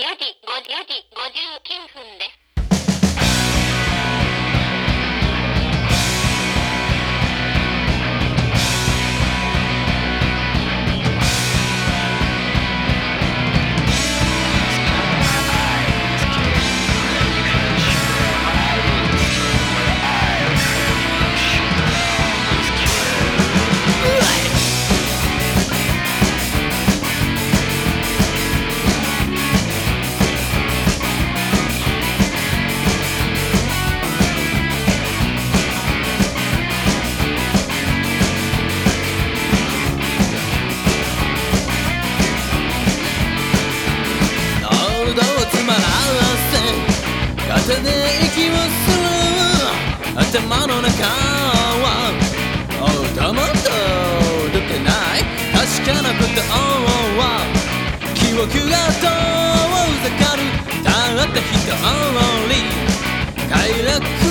4時、59分です。頭の中は頭と出てない。確かなことは記憶が遠ざかる。たった一人快楽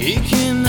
Kicking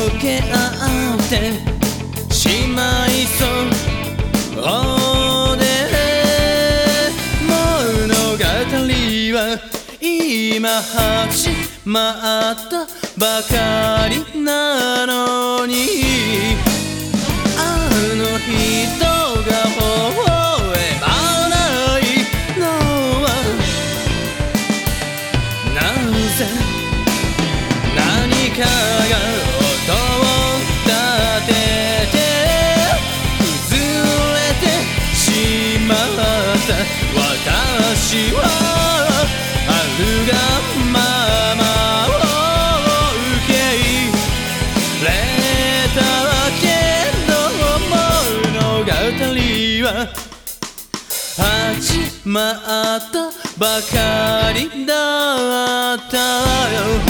溶け合ってしまいそうで物語は今始まったばかりなのにあの人が終わまったばかりだったよ。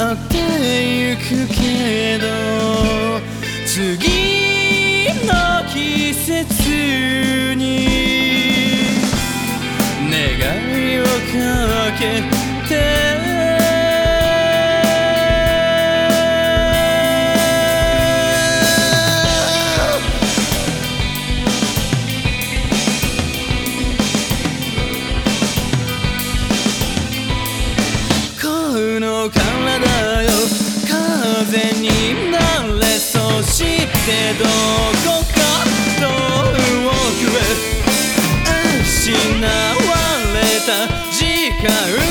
ってゆくけど次の季節に願いをかけてどこか遠くへ失われた時間。